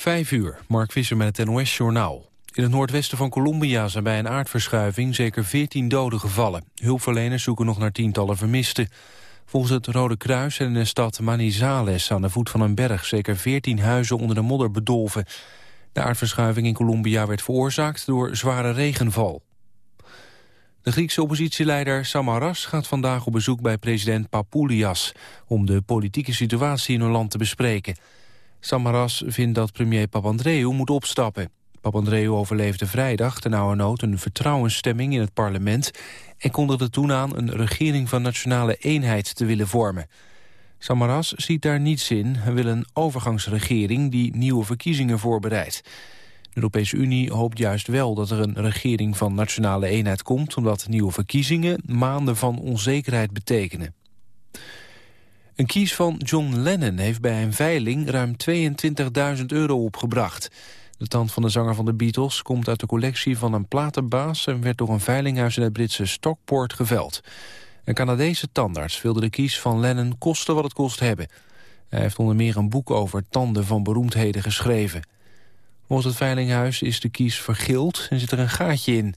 Vijf uur, Mark Visser met het NOS-journaal. In het noordwesten van Colombia zijn bij een aardverschuiving zeker 14 doden gevallen. Hulpverleners zoeken nog naar tientallen vermisten. Volgens het Rode Kruis zijn in de stad Manizales aan de voet van een berg... zeker 14 huizen onder de modder bedolven. De aardverschuiving in Colombia werd veroorzaakt door zware regenval. De Griekse oppositieleider Samaras gaat vandaag op bezoek bij president Papoulias... om de politieke situatie in hun land te bespreken. Samaras vindt dat premier Papandreou moet opstappen. Papandreou overleefde vrijdag ten oude nood een vertrouwensstemming in het parlement... en kondigde toen aan een regering van nationale eenheid te willen vormen. Samaras ziet daar niets in en wil een overgangsregering die nieuwe verkiezingen voorbereidt. De Europese Unie hoopt juist wel dat er een regering van nationale eenheid komt... omdat nieuwe verkiezingen maanden van onzekerheid betekenen. Een kies van John Lennon heeft bij een veiling ruim 22.000 euro opgebracht. De tand van de zanger van de Beatles komt uit de collectie van een platenbaas... en werd door een veilinghuis in het Britse Stockport geveld. Een Canadese tandarts wilde de kies van Lennon kosten wat het kost hebben. Hij heeft onder meer een boek over tanden van beroemdheden geschreven. Volgens het veilinghuis is de kies vergild en zit er een gaatje in.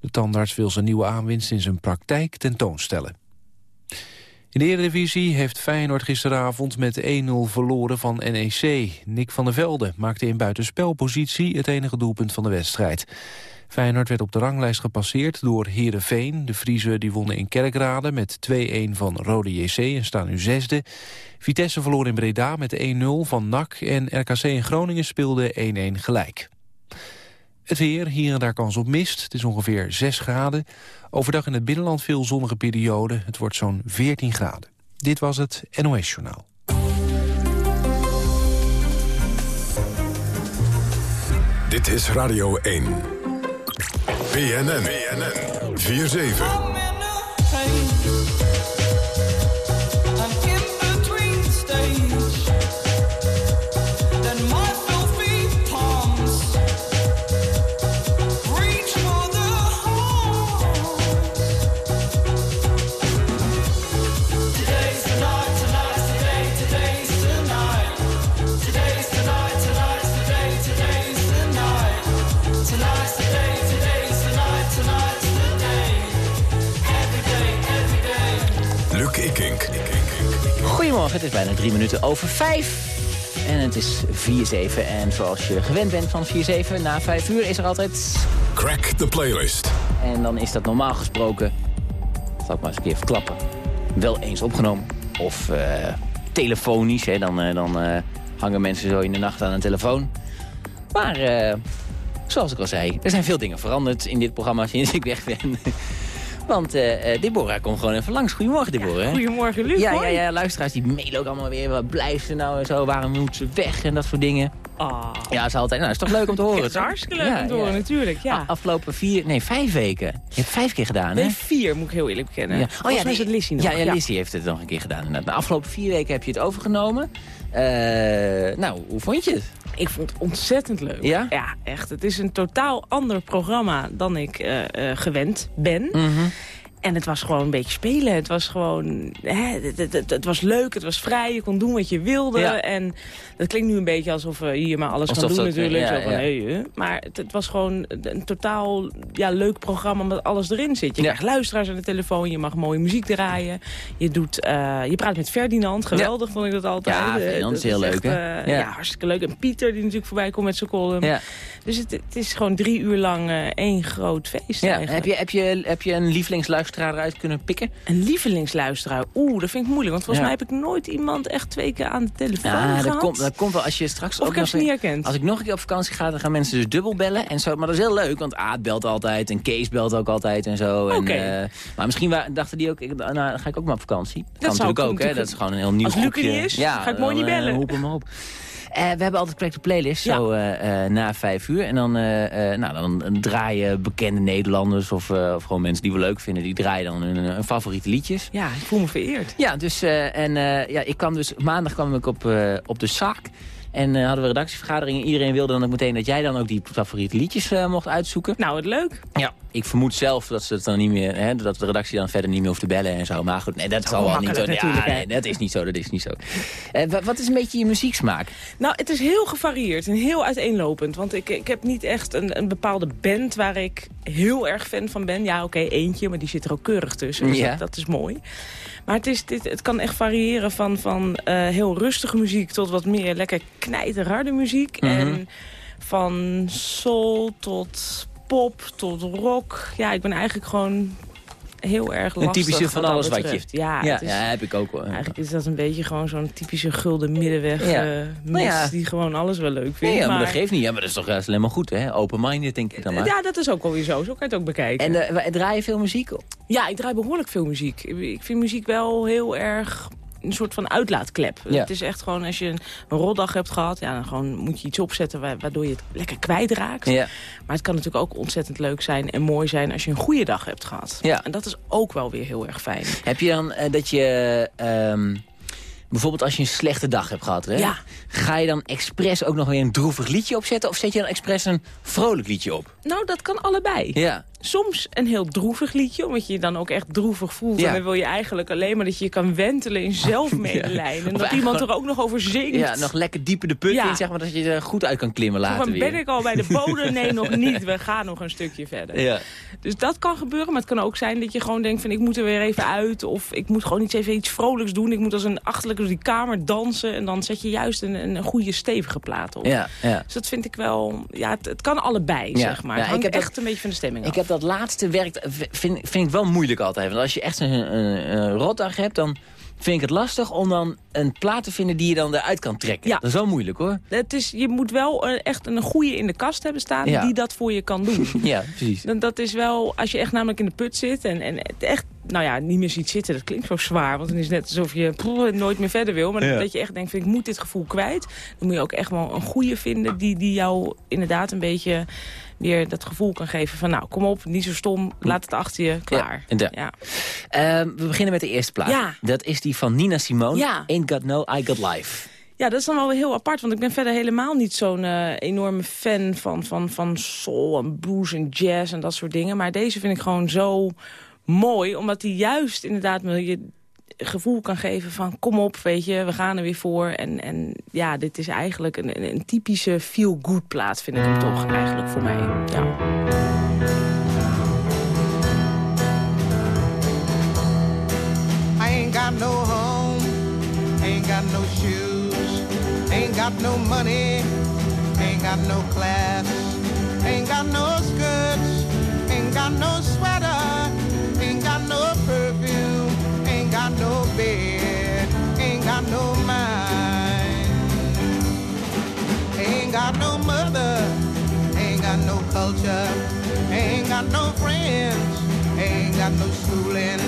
De tandarts wil zijn nieuwe aanwinst in zijn praktijk tentoonstellen. In de Eredivisie heeft Feyenoord gisteravond met 1-0 verloren van NEC. Nick van der Velde maakte in buitenspelpositie het enige doelpunt van de wedstrijd. Feyenoord werd op de ranglijst gepasseerd door Heerenveen. De Friese die wonnen in Kerkrade met 2-1 van Rode JC en staan nu zesde. Vitesse verloor in Breda met 1-0 van NAC en RKC in Groningen speelde 1-1 gelijk. Het weer, hier en daar kans op mist. Het is ongeveer 6 graden. Overdag in het binnenland veel zonnige periode. Het wordt zo'n 14 graden. Dit was het NOS Journaal. Dit is Radio 1. BNN. BNN. 4-7. Het is bijna drie minuten over vijf. En het is 4-7. En zoals je gewend bent van 4-7, na vijf uur is er altijd... Crack the playlist. En dan is dat normaal gesproken, zal ik maar eens een keer verklappen, wel eens opgenomen. Of uh, telefonisch, hè. dan, uh, dan uh, hangen mensen zo in de nacht aan een telefoon. Maar zoals ik al zei, er zijn veel dingen veranderd in dit programma sinds ik weg ben. Want uh, Deborah komt gewoon even langs. Goedemorgen, Deborah. goedemorgen, Luc. Ja, ja, ja, luisteraars die mailen ook allemaal weer. Wat blijft ze nou en zo? Waarom moet ze weg? En dat soort dingen. Oh. Ja, is altijd. Nou, is toch leuk om te horen. Het is hartstikke leuk om te horen, natuurlijk. Ja. afgelopen vier, nee, vijf weken. Je hebt vijf keer gedaan, hè? Nee, vier, moet ik heel eerlijk bekennen. Ja. Oh ja, is het Lissy nog. Ja, ja, Lissy heeft het nog een keer gedaan. De afgelopen vier weken heb je het overgenomen. Uh, nou, hoe vond je het? Ik vond het ontzettend leuk. Ja? Ja, echt. Het is een totaal ander programma dan ik uh, uh, gewend ben. Mm -hmm. En het was gewoon een beetje spelen. Het was gewoon, hè, het, het, het, het, was leuk, het was vrij, je kon doen wat je wilde. Ja. En dat klinkt nu een beetje alsof we hier maar alles Alsof gaan doen natuurlijk. ja, Zo van, ja. hey, maar het, was gewoon een totaal ja, leuk programma omdat alles erin zit. Je krijgt luisteraars aan de telefoon, je mag mooie muziek draaien. Je, doet, eh, je praat met Ferdinand, geweldig vond ik dat altijd. Ja, Ferdinand is heel echt, leuk, hè? eh, Ja. hartstikke leuk. En Pieter die natuurlijk voorbij komt met zijn column. Ja. Dus het, het is gewoon drie uur lang eh, één groot feest. Heb, je, heb, je, heb je een lievelingsluisteraar eruit kunnen pikken? Een lievelingsluisteraar. Oeh, dat vind ik moeilijk. Want volgens mij heb ik nooit iemand echt twee keer aan de telefoon Ja, gehad. dat komt, dat komt wel als je straks of ook nog niet herkend. Als ik nog een keer op vakantie ga, dan gaan mensen dus dubbel bellen. En zo, maar dat is heel leuk, want Aad belt altijd en Kees belt ook altijd en zo. Oké. eh, maar misschien dachten die ook, ik, nou, dan ga ik ook maar op vakantie. Dat, kan zou natuurlijk ook, hè. Dat is gewoon een heel nieuw Als Luc is, ja, ga ik mooi niet eh, bellen. hem op. Eh, we hebben altijd Crack the Playlist, Ja. zo eh, eh, na vijf uur. En dan, nou, dan draaien bekende Nederlanders of, of gewoon mensen die we leuk vinden... die draaien dan hun, hun favoriete liedjes. Ja, ik voel me vereerd. Ja, dus, en ja, ik kwam dus, maandag kwam ik op, op de zaak. En eh, hadden we redactievergadering. Iedereen wilde dan ook meteen dat jij dan ook die favoriete liedjes eh, mocht uitzoeken. Nou, wat leuk. Ja. ik vermoed zelf dat ze het dan niet meer, hè, dat de redactie dan verder niet meer hoeft te bellen en zo. Maar goed, nee, dat is al wel niet zo. Ja, nee, dat is niet zo, dat is niet zo. Eh, wa- wat is een beetje je muzieksmaak? Nou, het is heel gevarieerd en heel uiteenlopend. Want ik, ik heb niet echt een, een bepaalde band waar ik heel erg fan van ben. Ja, oké, eentje, maar die zit er ook keurig tussen. Dus Ja. dat, dat is mooi. Maar het, is, dit, het kan echt variëren van, van eh, heel rustige muziek... tot wat meer lekker knijterharde muziek. Mhm. En van soul tot pop tot rock. Ja, ik ben eigenlijk gewoon heel erg Een lastig typische van alles wat je... Ja, ja, het is, ja, heb ik ook wel. Eigenlijk is dat een beetje gewoon zo'n typische gulden middenweg Ja. eh, mens Nou ja. die gewoon alles wel leuk vindt. Nee, ja, maar, maar dat geeft niet. Ja, maar dat is toch juist alleen maar goed, hè? Open-minded, denk ik dan maar. Ja, dat is ook wel weer zo. Zo kan je het ook bekijken. En eh, draai je veel muziek? ja, ik draai behoorlijk veel muziek. Ik vind muziek wel heel erg een soort van uitlaatklep. Ja. Het is echt gewoon, als je een rotdag hebt gehad... Ja, dan gewoon moet je iets opzetten wa- waardoor je het lekker kwijtraakt. Ja. Maar het kan natuurlijk ook ontzettend leuk zijn en mooi zijn... als je een goede dag hebt gehad. Ja. En dat is ook wel weer heel erg fijn. Heb je dan eh, dat je... ehm, bijvoorbeeld als je een slechte dag hebt gehad, hè? Ja. Ga je dan expres ook nog weer een droevig liedje opzetten? Of zet je dan expres een vrolijk liedje op? Nou, dat kan allebei. Ja. Soms een heel droevig liedje, omdat je je dan ook echt droevig voelt. Ja. En dan wil je eigenlijk alleen maar dat je je kan wentelen in zelfmedelijden. En dat iemand er ook nog over zingt. Ja, nog lekker diep in de put Ja. in, zeg maar, dat je er goed uit kan klimmen later van, weer. ben ik al bij de bodem? Nee, nog niet. We gaan nog een stukje verder. Ja. Dus dat kan gebeuren, maar het kan ook zijn dat je gewoon denkt van ik moet er weer even uit. Of ik moet gewoon iets even iets vrolijks doen. Ik moet als een achterlijke door die kamer dansen. En dan zet je juist een, een goede stevige plaat op. Ja, ja. Dus dat vind ik wel, ja, het, het kan allebei, zeg maar. Ja, het ik hangt heb dat- echt een beetje van de stemming af. Dat laatste werkt, vind, vind ik wel moeilijk altijd. Want als je echt een, een, een rotdag hebt, dan vind ik het lastig om dan een plaat te vinden die je dan eruit kan trekken. Ja. Dat is wel moeilijk hoor. Het is, je moet wel echt een goede in de kast hebben staan Ja. die dat voor je kan doen. Ja, precies. Dan, dat is wel, als je echt namelijk in de put zit en, en het echt, nou ja, niet meer ziet zitten. Dat klinkt zo zwaar, want dan is het net alsof je nooit meer verder wil. Maar Ja. dat je echt denkt, van, ik moet dit gevoel kwijt. Dan moet je ook echt wel een goede vinden die, die jou inderdaad een beetje weer dat gevoel kan geven van nou, kom op, niet zo stom, laat het achter je, klaar. daar. Ja. Ehm, we beginnen met de eerste plaat. Ja. Dat is die van Nina Simone. Ja. Ain't Got No, I Got Life. Ja, dat is dan wel weer heel apart. Want ik ben verder helemaal niet zo'n eh, enorme fan van, van, van soul en blues en jazz en dat soort dingen. Maar deze vind ik gewoon zo mooi. Omdat die juist inderdaad je gevoel kan geven van kom op, weet je, we gaan er weer voor. En, en ja, dit is eigenlijk een, een, typische feel-good plaat, vind ik hem toch eigenlijk voor mij. Ja. Got no home, ain't got no shoes, ain't got no money, ain't got no class, ain't got no skirts, ain't got no got no friends, ain't got no schooling,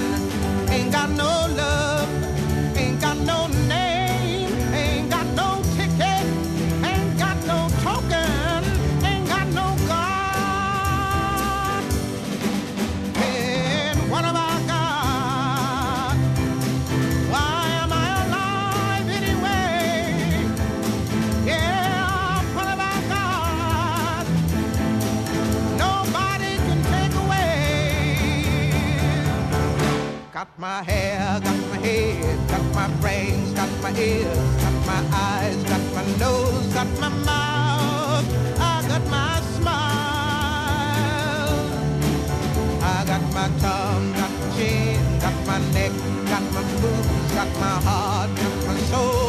Got my hair, got my head, got my brains, got my ears, got my eyes, got my nose, got my mouth, I got my smile. I got my tongue, got my chin, got my neck, got my boobs, got my heart, got my soul,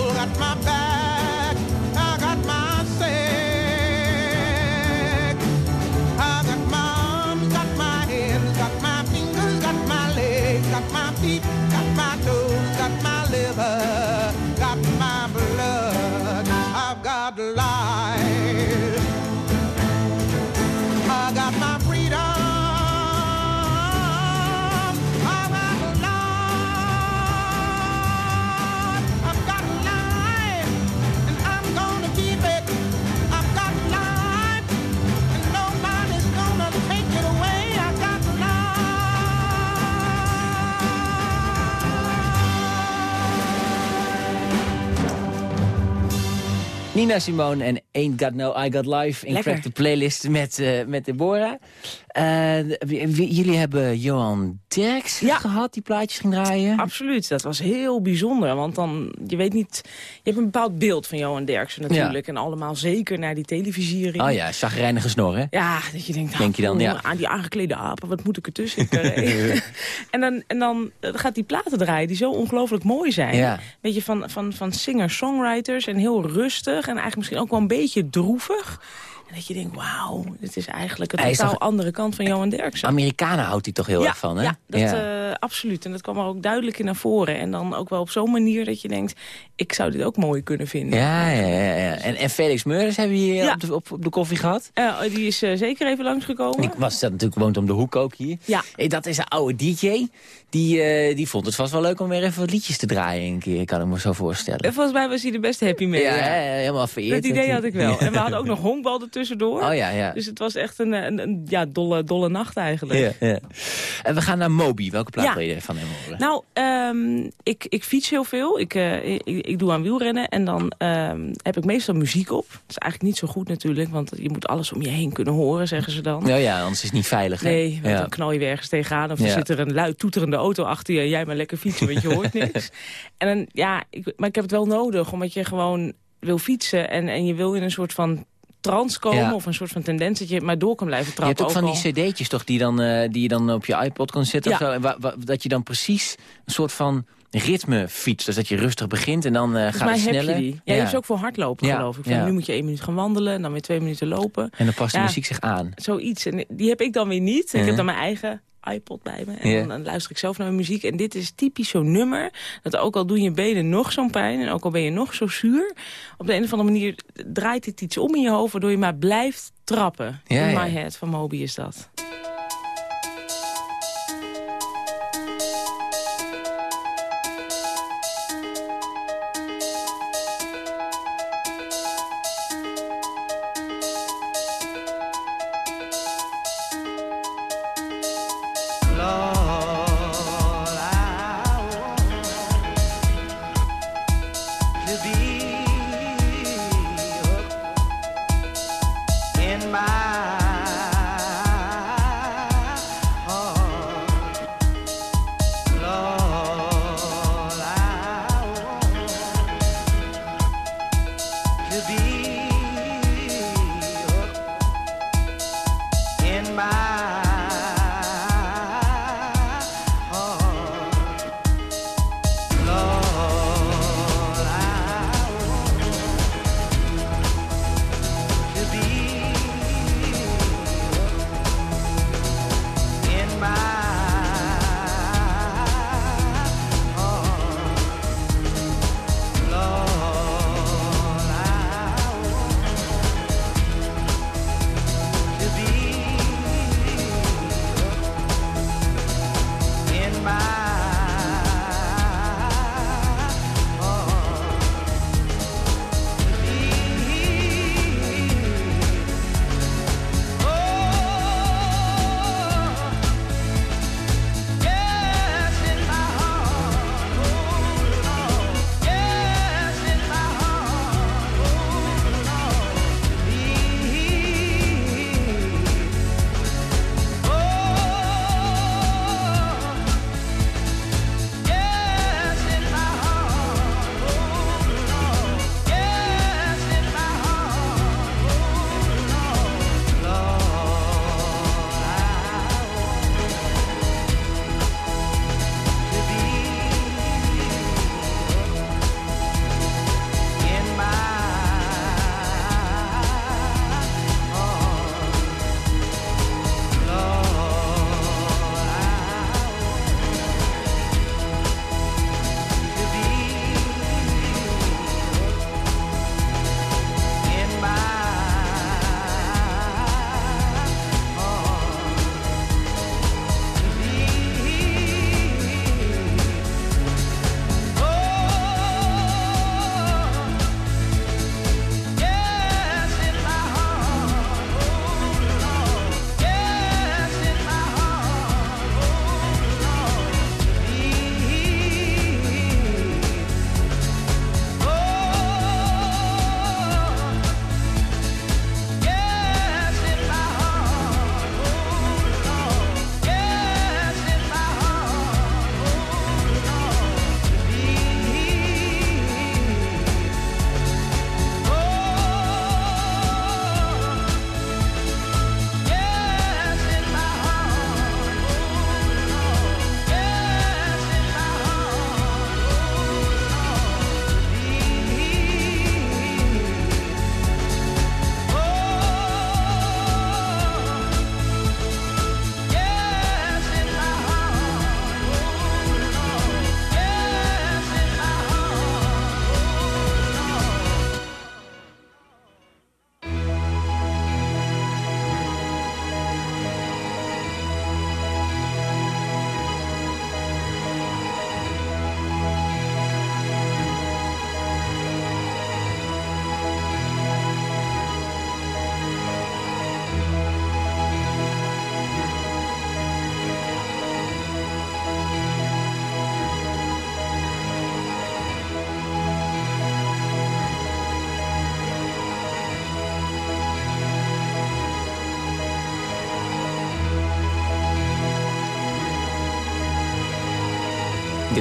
Nina Simone en Ain't Got No I Got Life in. Crack the Playlist met, eh, met Deborah. Eh, jullie hebben Johan Derks Ja. gehad die plaatjes ging draaien. Absoluut, dat was heel bijzonder. Want dan, je weet niet, je hebt een bepaald beeld van Johan Derksen natuurlijk. En allemaal zeker naar die televisiering. Oh ja, chagrijnige snor, hè? Ja, dat je denkt, nou, Denk je dan, oeh, ja. aan die aangeklede apen, wat moet ik ertussen krijgen? en dan, en dan eh, gaat die platen draaien die zo ongelooflijk mooi zijn. Ja. Weet je, van, van, van singer-songwriters en heel rustig. En eigenlijk misschien ook wel een beetje droevig. En dat je denkt, wauw, dit is eigenlijk een totaal toch- andere kant van Johan Derksen. Amerikanen houdt hij toch heel ja, erg van, hè? Ja, dat, eh, absoluut. En dat kwam er ook duidelijk in naar voren. En dan ook wel op zo'n manier dat je denkt... ik zou dit ook mooi kunnen vinden. ja, ja, ja, ja. En, en Felix Meurders hebben we hier op, de, op, op de koffie gehad. Eh, die is eh, zeker even langsgekomen. Ik was dat natuurlijk woont om de hoek ook hier. Ja. Hey, dat is een oude DJ. Die, die vond het vast wel leuk om weer even wat liedjes te draaien een keer. Kan ik me zo voorstellen. En volgens mij was hij er best happy mee. ja, ja. helemaal vereerd. Dat idee had ik wel. En we hadden ook nog honkbal ertussendoor. Oh ja, ja. Dus het was echt een, een, een ja, dolle, dolle nacht eigenlijk. ja, ja. En we gaan naar Moby. Welke plaat Ja. wil je van hem horen? Nou, ehm, ik, ik fiets heel veel. Ik, eh, ik, ik doe aan wielrennen. En dan ehm, heb ik meestal muziek op. Dat is eigenlijk niet zo goed natuurlijk. Want je moet alles om je heen kunnen horen, zeggen ze dan. Nou ja, anders is het niet veilig. hè? Nee, want dan knal je weer ergens tegenaan. Of er zit er een luid toeterende auto achter je... en jij maar lekker fietsen, want je hoort niks. En dan, ja, ik, maar ik heb het wel nodig. Omdat je gewoon wil fietsen. En, en je wil in een soort van trance komen. Ja. Of een soort van tendens dat je maar door kan blijven Je trappen. hebt ook van al- die cd'tjes toch die, dan, eh, die je dan op je iPod kan zetten Ja. of zo. Dat je dan precies een soort van ritme fietst. Dus dat je rustig begint en dan Volgens gaat het heb sneller. je die. Ja, je hebt ook voor hardlopen, Ja, geloof ik. Van, ja. Nu moet je één minuut gaan wandelen, en dan weer twee minuten lopen. En dan past de muziek zich aan. Zoiets. En die heb ik dan weer niet. Ik heb dan mijn eigen iPod bij me. En dan, dan luister ik zelf naar mijn muziek. En dit is typisch zo'n nummer. Dat ook al doen je benen nog zo'n pijn. En ook al ben je nog zo zuur. Op de een of andere manier draait dit iets om in je hoofd. Waardoor je maar blijft trappen. Ja, in ja. my head van Moby is dat. my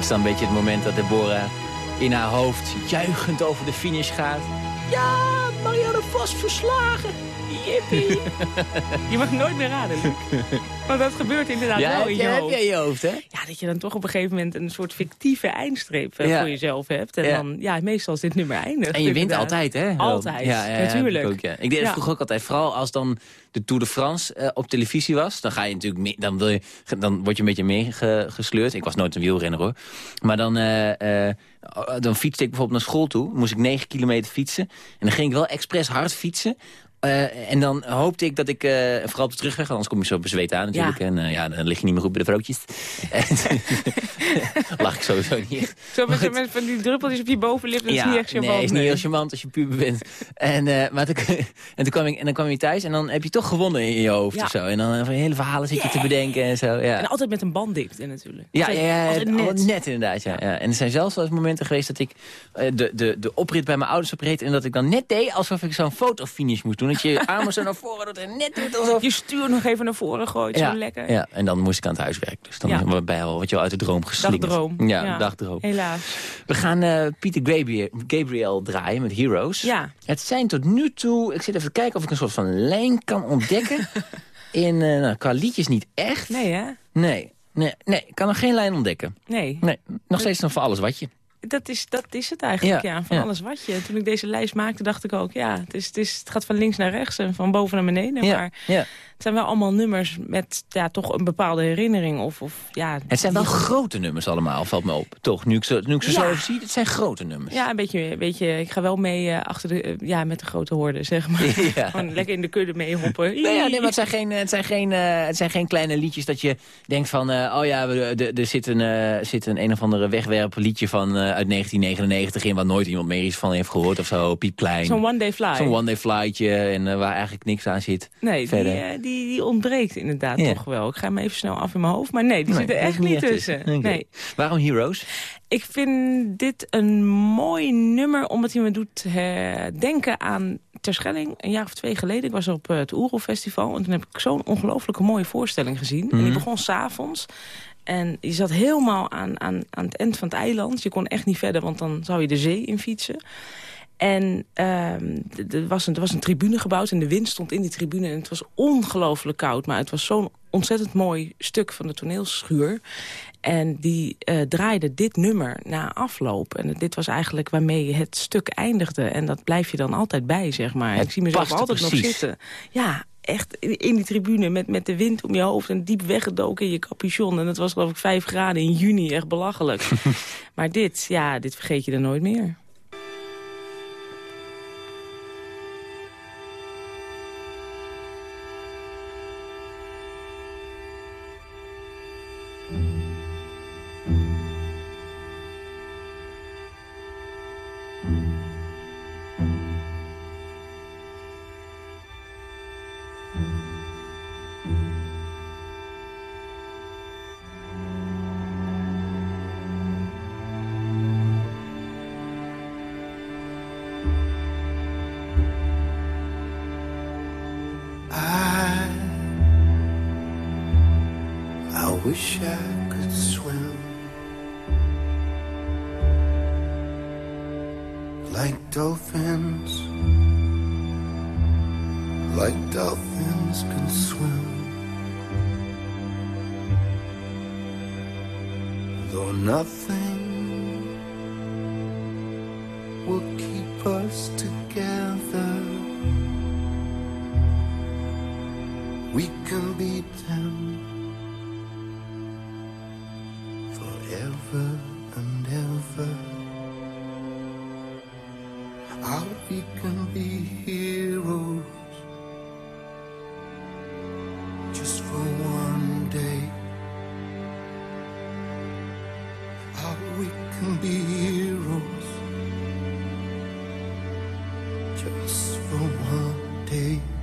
is dan een beetje het moment dat Deborah in haar hoofd juichend over de finish gaat. Ja, Marianne Vos verslagen. Jippie. Je mag nooit meer raden, Luc. Want dat gebeurt inderdaad Ja, wel heb in je, je heb hoofd. je in je hoofd, hè? Ja, dat je dan toch op een gegeven moment een soort fictieve eindstreep eh, Ja. voor jezelf hebt. En Ja. dan, ja, meestal is dit nummer eindig. En je wint altijd, hè? Altijd, Ja, natuurlijk. Ik, ook, ja. ik deed het vroeger ook altijd. Vooral als dan de Tour de France eh, op televisie was. Dan ga je natuurlijk mee, dan, wil je, dan word je een beetje meegesleurd. Ik was nooit een wielrenner, hoor. Maar dan, eh, dan fietste ik bijvoorbeeld naar school toe. Moest ik 9 kilometer fietsen. En dan ging ik wel expres hard fietsen. Eh, en dan hoopte ik dat ik, eh, vooral op de terugweg, anders kom je zo bezweet aan natuurlijk. Ja. En eh, ja, dan lig je niet meer goed bij de vrouwtjes. Lag ik sowieso niet echt. Zo met, met van die druppeltjes op je bovenlip, dat is niet echt charmant. Nee, is niet nee. heel charmant als je puber bent. En, maar toen, en, toen kwam ik, en dan kwam je thuis en dan heb je toch gewonnen in je hoofd Ja. of zo. En dan van hele verhalen zit je te bedenken en zo. Ja. En altijd met een banddikte natuurlijk. Ja, Altijd- ja, ja, altijd net. net. inderdaad. Ja. Ja. En er zijn zelfs wel eens momenten geweest dat ik de, de, de oprit bij mijn ouders opreed... en dat ik dan net deed alsof ik zo'n fotofinish moest doen. Dat je armen zo naar voren doet en net doet alsof... Je stuur nog even naar voren gooit, ja, zo lekker. Ja, en dan moest ik aan het huiswerk. Dus dan Ja. je al wat je al uit de droom geslingerd. Dagdroom. Ja, dagdroom. Helaas. We gaan eh, Pieter Gabriel, Gabriel draaien met Heroes. Ja. Het zijn tot nu toe... Ik zit even te kijken of ik een soort van lijn kan ontdekken. In, eh nou, qua liedjes niet echt. Nee, hè? Nee, nee, nee, ik kan nog geen lijn ontdekken. Nee. Nee, nog steeds nog voor alles wat je. Dat is, dat is het eigenlijk, Ja, ja. van ja. alles wat je. Toen ik deze lijst maakte, dacht ik ook... ja, het, is, het, is, het gaat van links naar rechts en van boven naar beneden. Ja, Maar ja. Het zijn wel allemaal nummers met ja, toch een bepaalde herinnering. Of, of, ja, Het zijn wel die- grote nummers allemaal, valt me op. Toch, nu ik ze, nu ik ze Ja. zo even zie, het zijn grote nummers. Ja, een beetje, een beetje, ik ga wel mee eh, achter de, eh, ja, met de grote horde, zeg maar. Ja. Gewoon lekker in de kudde mee hoppen. Nee, ja, nee, maar het zijn, geen, het, zijn geen, eh, het zijn geen kleine liedjes dat je denkt van... oh ja, er zit een, zit een een of andere wegwerpliedje van, uit 1999 in... waar nooit iemand meer iets van heeft gehoord of zo, piepklein. Zo'n one day fly. Zo'n one-day flightje en waar eigenlijk niks aan zit. Nee, die, verder. eh, die, die ontbreekt inderdaad Ja. toch wel. Ik ga hem even snel af in mijn hoofd. Maar nee, die Nee, zit er echt niet tussen. Nee. Waarom Heroes? Ik vind dit een mooi nummer, omdat hij me doet eh, denken aan Terschelling. Een jaar of twee geleden. Ik was op eh, het Oerol Festival. En toen heb ik zo'n ongelooflijke mooie voorstelling gezien. En die Mhm. begon s'avonds. En je zat helemaal aan, aan, aan het eind van het eiland. Je kon echt niet verder, want dan zou je de zee in fietsen. En ehm, er was, een, er was een tribune gebouwd en de wind stond in die tribune. En het was ongelooflijk koud, maar het was zo'n ontzettend mooi stuk van de toneelschuur. En die eh, draaide dit nummer na afloop. En dit was eigenlijk waarmee het stuk eindigde. En dat blijf je dan altijd bij, zeg maar. Het ik zie mezelf altijd nog zitten. Ja, echt in in die tribune met, met de wind om je hoofd... en diep weggedoken in je capuchon. En het was geloof ik vijf graden in juni, echt belachelijk. maar dit, ja, dit vergeet je dan nooit meer. Can be heroes just for one day.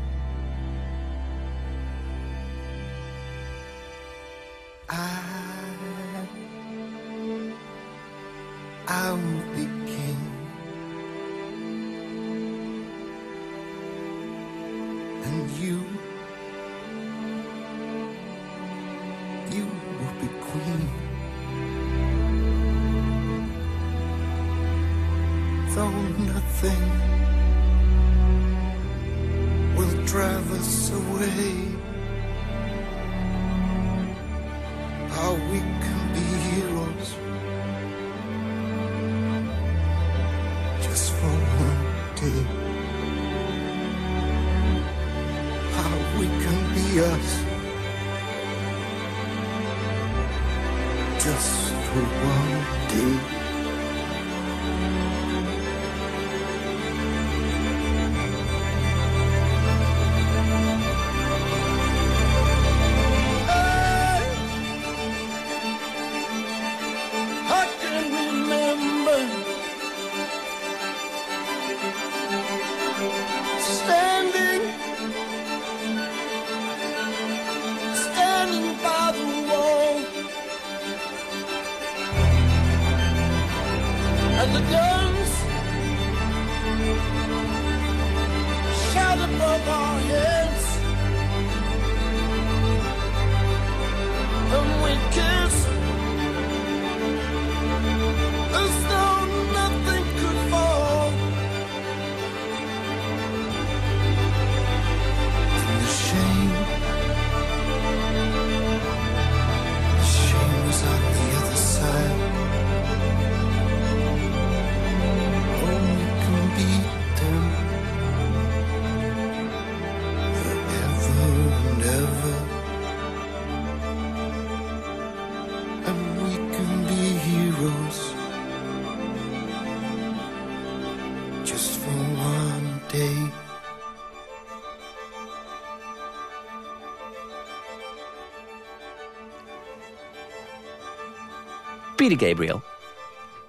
Peter Gabriel.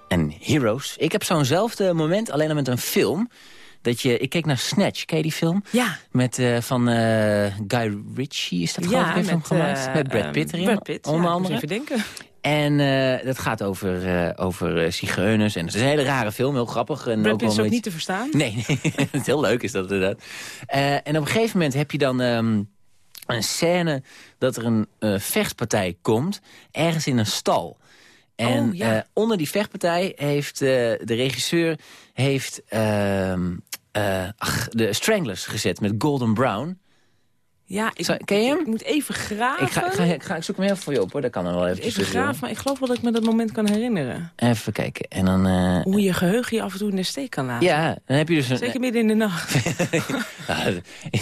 En Heroes. Ik heb zo'nzelfde moment, alleen dan met een film. Dat je, ik keek naar Snatch, ken je die film? Ja. Met, eh, van eh, Guy Ritchie is dat geloof ik, hem gemaakt. eh, met Brad Pitt ehm, erin, Brad Pitt, onder ja, andere. even denken. En dat gaat over, over zigeuners. En het is een hele rare film, heel grappig. En Brad Pitt is ook niet te verstaan. Nee, nee. het heel leuk is dat inderdaad. En op een gegeven moment heb je dan ehm, een scène dat er een vechtpartij komt. Ergens in een stal. En Oh, ja. eh, onder die vechtpartij heeft eh, de regisseur heeft, ehm, eh, ach, de Stranglers gezet met Golden Brown. Ja, ik, Zou- ken je hem? Ik moet even graven. Ik, ga, ik, ga, ik, ga, ik zoek hem heel voor je op hoor, dat kan er wel even Even graven, maar ik geloof wel dat ik me dat moment kan herinneren. Even kijken. En dan, Hoe je geheugen je af en toe in de steek kan laten. ja, dan heb je dus een... Zeker midden in de nacht. Nou,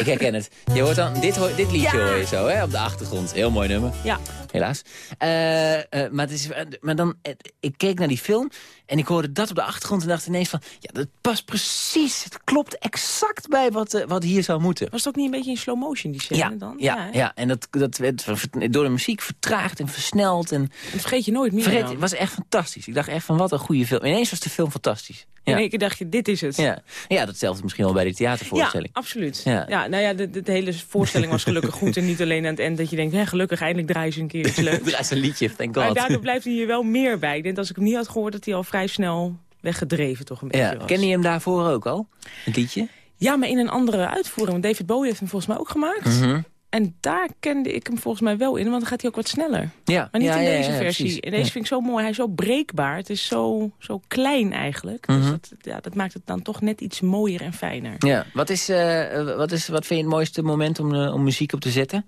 ik herken het. Je hoort dan, dit, dit liedje Ja. hoor je zo, hè, op de achtergrond. Heel mooi nummer. Ja. Helaas. Eh, eh, maar, het is, maar dan, eh, ik keek naar die film en ik hoorde dat op de achtergrond en dacht ineens van... Ja, dat past precies, het klopt exact bij wat, eh, wat hier zou moeten. Was het ook niet een beetje in slow motion, die scène Ja, dan? ja, hè? ja, en dat, dat werd door de muziek vertraagd en versneld. En Dat vergeet je nooit meer vergeet, het was echt fantastisch. Ik dacht echt van wat een goede film. Ineens was de film fantastisch. Ja, één keer dacht je, dit is het. ja. ja datzelfde misschien wel bij de theatervoorstelling. Ja, absoluut. Ja. Ja. nou ja, de, hele voorstelling was gelukkig goed. En niet alleen aan het eind dat je denkt, hè, gelukkig eindelijk draaien ze een keer iets leuks. Er is een liedje, thank maar god. daardoor blijft hij hier wel meer bij. Ik denk, als ik hem niet had gehoord, dat hij al vrij snel weggedreven toch een beetje Ja, was. ken je hem daarvoor ook al? Het liedje? Ja, maar in een andere uitvoering. Want David Bowie heeft hem volgens mij ook gemaakt. Mhm. En daar kende ik hem volgens mij wel in, want dan gaat hij ook wat sneller. Ja, Maar niet ja, in deze ja, versie. En deze vind ik zo mooi. Hij is zo breekbaar. Het is zo, zo klein eigenlijk. Mhm. Dus dat, ja, dat maakt het dan toch net iets mooier en fijner. Ja, wat, is, eh, wat, is, wat vind je het mooiste moment om, eh, om muziek op te zetten?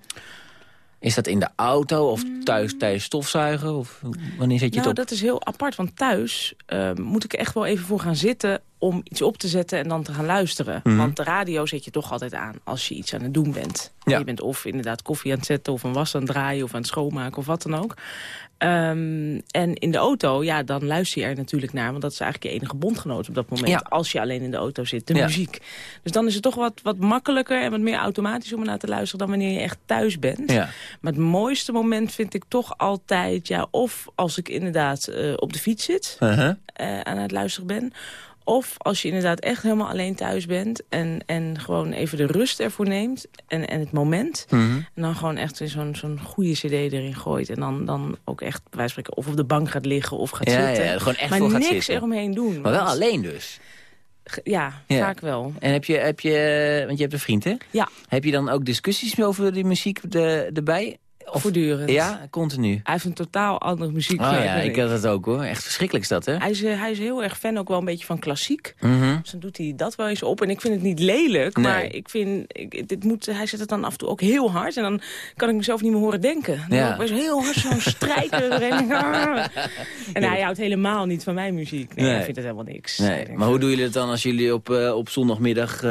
Is dat in de auto of thuis tijdens stofzuigen? Of wanneer zet je Nou, het op? dat is heel apart. Want thuis eh, moet ik er echt wel even voor gaan zitten... om iets op te zetten en dan te gaan luisteren. Mhm. Want de radio zet je toch altijd aan als je iets aan het doen bent. Ja. Je bent of inderdaad koffie aan het zetten... of een was aan het draaien of aan het schoonmaken of wat dan ook. Ehm, en in de auto, ja, dan luister je er natuurlijk naar. Want dat is eigenlijk je enige bondgenoot op dat moment. Ja. Als je alleen in de auto zit, de Ja. muziek. Dus dan is het toch wat, wat makkelijker en wat meer automatisch om naar te luisteren... dan wanneer je echt thuis bent. Ja. Maar het mooiste moment vind ik toch altijd... Ja, of als ik inderdaad eh, op de fiets zit Uh-huh. eh, aan het luisteren ben... Of als je inderdaad echt helemaal alleen thuis bent... en, en gewoon even de rust ervoor neemt en, en het moment... Mhm. en dan gewoon echt zo'n zo'n goede cd erin gooit... en dan, dan ook echt, bij wijze van spreken, of op de bank gaat liggen of gaat Ja, zitten. ja, gewoon echt maar voor gaat niks zitten. eromheen doen. Maar wel alleen dus. Ja. vaak wel. En heb je, heb je, want je hebt een vriend hè? Ja. Heb je dan ook discussies over die muziek de, erbij? Voortdurend. Ja, continu. Hij heeft een totaal andere muziek. Oh ja, ik had het ook hoor. Echt verschrikkelijk is dat, hè? Hij is, eh, hij is heel erg fan ook wel een beetje van klassiek. Mhm. Dus dan doet hij dat wel eens op. En ik vind het niet lelijk, Nee. maar ik vind, ik, dit moet, hij zet het dan af en toe ook heel hard. En dan kan ik mezelf niet meer horen denken. Dan Ja. heel hard zo'n strijker. En, hij houdt helemaal niet van mijn muziek. Nee, Nee. hij vindt het helemaal niks. Nee, maar hoe doen jullie het dan als jullie op, eh, op zondagmiddag eh,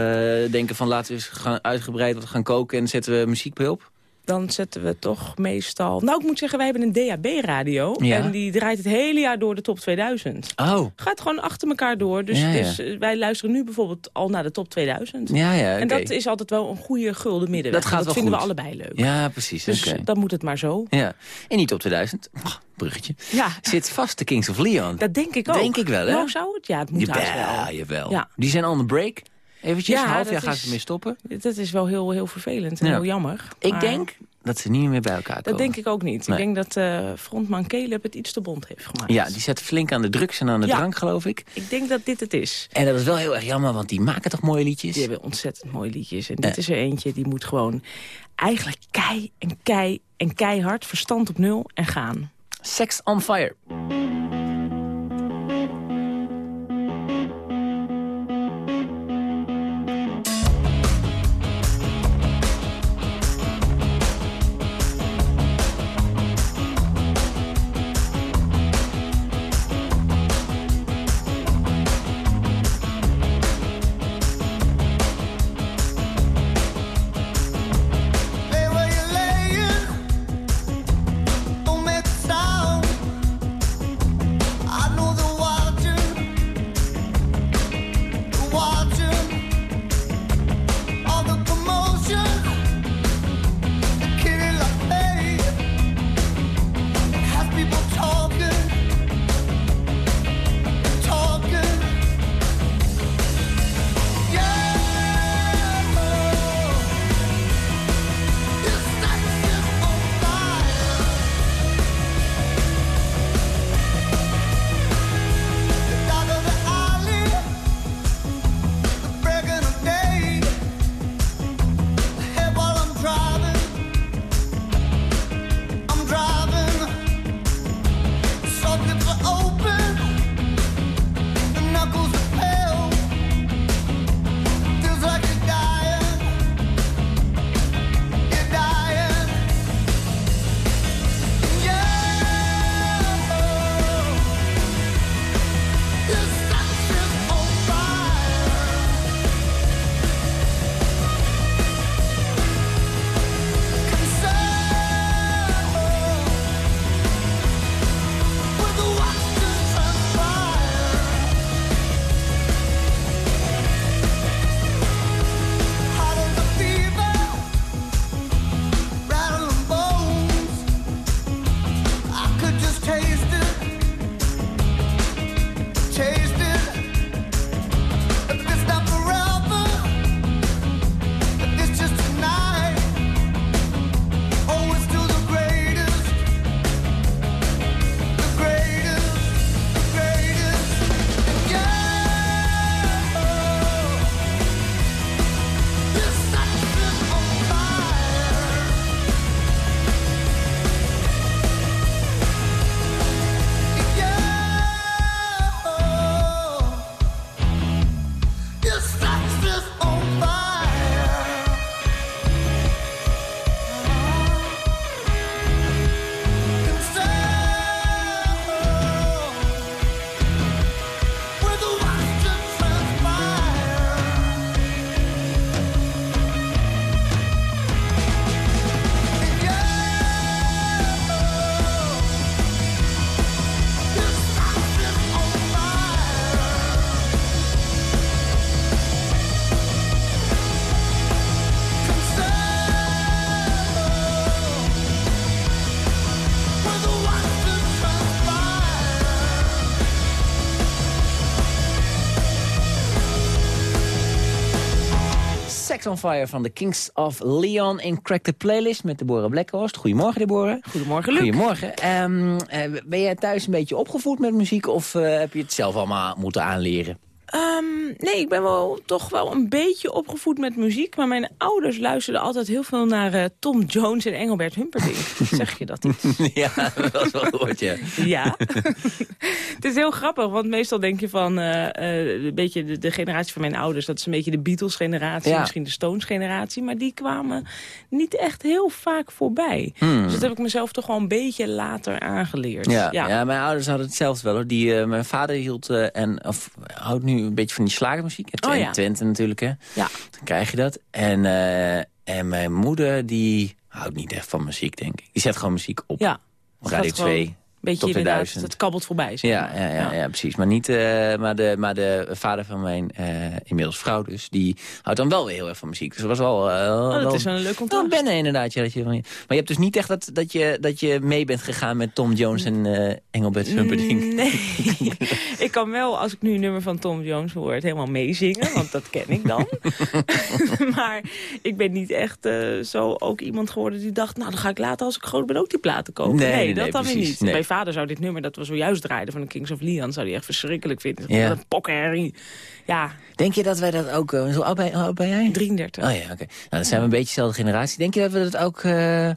denken van laten we eens gaan uitgebreid wat gaan koken en zetten we muziek bij op? Dan zetten we toch meestal... Nou, ik moet zeggen, wij hebben een DAB-radio. Ja. En die draait het hele jaar door de top 2000. Oh, Gaat gewoon achter elkaar door. Dus, Ja, ja. wij luisteren nu bijvoorbeeld al naar de top 2000. ja, ja, En dat is altijd wel een goede gulden middenweg. Dat gaat wel vinden goed. we allebei leuk. Ja, precies. Dus dan moet het maar zo. Ja. En niet op 2000, oh, bruggetje, Ja, zit vast de Kings of Leon. dat denk ik ook. Denk ik wel, hè? Nou, zou het? Ja, het moet haast Jawel, wel. jawel. Ja. Die zijn on the break. Eventjes, Ja, een half jaar gaan ze ermee stoppen. Dat is wel heel, heel vervelend en Ja. heel jammer. Ik Maar denk dat ze niet meer bij elkaar komen. Dat denk ik ook niet. Nee. Ik denk dat eh, frontman Caleb het iets te bond heeft gemaakt. Ja, die zet flink aan de drugs en aan de Ja. drank, geloof ik. Ik denk dat dit het is. En dat is wel heel erg jammer, want die maken toch mooie liedjes? Die hebben ontzettend mooie liedjes. En dit Ja. is er eentje die moet gewoon eigenlijk kei en kei en keihard verstand op nul en gaan. Sex on Fire. On Fire van de Kings of Leon in Crack the Playlist met Deborah Blackhorst. Goedemorgen, Deborah. Goedemorgen, Luc. Goedemorgen. Eh, ben jij thuis een beetje opgevoed met muziek of eh, heb je het zelf allemaal moeten aanleren? Ehm, nee, ik ben wel toch wel een beetje opgevoed met muziek. Maar mijn ouders luisterden altijd heel veel naar eh, Tom Jones en Engelbert Humperdinck. zeg je dat iets? ja, dat was wel gehoord, ja. Ja. het is heel grappig, want meestal denk je van... eh, eh, een beetje de, de generatie van mijn ouders... dat is een beetje de Beatles-generatie, Ja. misschien de Stones-generatie. Maar die kwamen niet echt heel vaak voorbij. Hmm. Dus dat heb ik mezelf toch wel een beetje later aangeleerd. Ja, ja. mijn ouders hadden hetzelfde wel hoor. Die, mijn vader hield en of houdt nu een beetje van die slagermuziek. En Oh, ja. Twente natuurlijk, hè. Ja. Dan krijg je dat. En, eh, en mijn moeder, die houdt niet echt van muziek, denk ik. Die zet gewoon muziek op. ja. Radio gaat gewoon 2. Beetje inderdaad, het kabbelt voorbij. Zeg Ja, maar. ja, ja, ja, precies. Maar, niet, eh, maar, de, maar de vader van mijn eh, inmiddels vrouw dus, die houdt dan wel weer heel erg van muziek. Dus dat was wel... eh, Oh, dat wel is wel een leuk wel contrast. bennen inderdaad. Ja, dat je, maar je hebt dus niet echt dat, dat, je, dat je mee bent gegaan met Tom Jones en Engelbert Humperdinck. Nee, ik kan wel, als ik nu een nummer van Tom Jones hoor, het helemaal meezingen. Want dat ken ik dan. maar ik ben niet echt zo ook iemand geworden die dacht... nou, dan ga ik later als ik groot ben ook die platen kopen. Nee, Nee, nee, dat nee, dan weer niet. Vader zou dit nummer dat we zojuist draaiden van de Kings of Leon... zou hij echt verschrikkelijk vinden. Ja. Wat een. Ja, Denk je dat wij dat ook... eh, zo oud ben, hoe oud ben jij? 33. Oh ja, oké. Nou, dan zijn we een beetje dezelfde generatie. Denk je dat we dat ook... eh,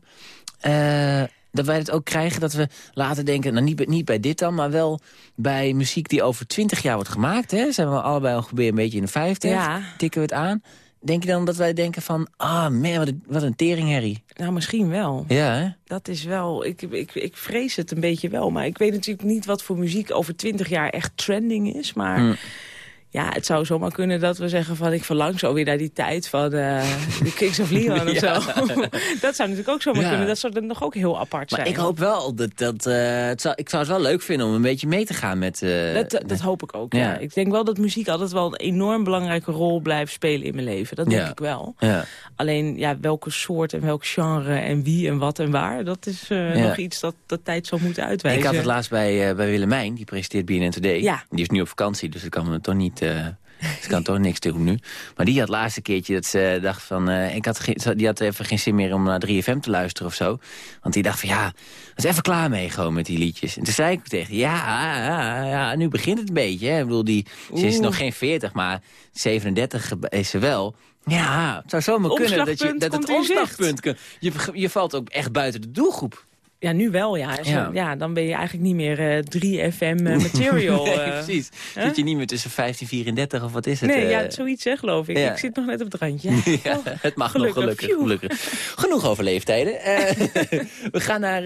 eh, dat wij het ook krijgen, dat we later denken... Nou, niet, bij- niet bij dit dan, maar wel bij muziek die over 20 jaar wordt gemaakt. Hè? Zijn we allebei al een beetje in de 50, Ja. tikken we het aan. Denk je dan dat wij denken van... Ah, man, wat een, wat een teringherrie. Nou, misschien wel. Ja, hè? Dat is wel, ik, ik, ik vrees het een beetje wel. Maar ik weet natuurlijk niet wat voor muziek over twintig jaar echt trending is. Maar Hmm. Ja, het zou zomaar kunnen dat we zeggen van... ik verlang zo weer naar die tijd van eh, de Kings of Leon of zo. dat zou natuurlijk ook zomaar Ja. kunnen. Dat zou dan nog ook heel apart Maar zijn. ik hoop wel dat... dat eh, het zou, ik zou het wel leuk vinden om een beetje mee te gaan met... eh, Dat, dat, dat hoop ik ook, ja. Ja. Ik denk wel dat muziek altijd wel een enorm belangrijke rol blijft spelen in mijn leven. Dat denk ik wel. ja. Alleen ja, welke soort en welk genre en wie en wat en waar... dat is nog iets dat de tijd zal moeten uitwijzen. Ik had het laatst bij, bij Willemijn, die presenteert BNN Today. Ja. Die is nu op vakantie, dus ik kan me toch niet... eh ze kan toch niks doen nu. Maar die had het laatste keertje dat ze dacht van... eh, ik had die had even geen zin meer om naar 3FM te luisteren of zo. Want die dacht van ja, was even klaar mee gewoon met die liedjes. En toen zei ik tegen ja, ja, ja, nu begint het een beetje. Hè. Ik bedoel, die, ze is nog geen 40, maar 37 is ze wel. Ja, het zou zomaar kunnen dat, je, dat het omslagpunt... Je, je valt ook echt buiten de doelgroep. Ja, nu wel, ja. Zo- Ja. ja. dan ben je eigenlijk niet meer eh 3FM eh, material. nee, eh. precies. Zit je niet meer tussen 15 34 of wat is het? nee, ja, zoiets hè, geloof ik. ja. Ik zit nog net op het randje. Ja, Oh, het mag gelukkig. nog, gelukkig. Gelukkig. Genoeg over leeftijden. We gaan naar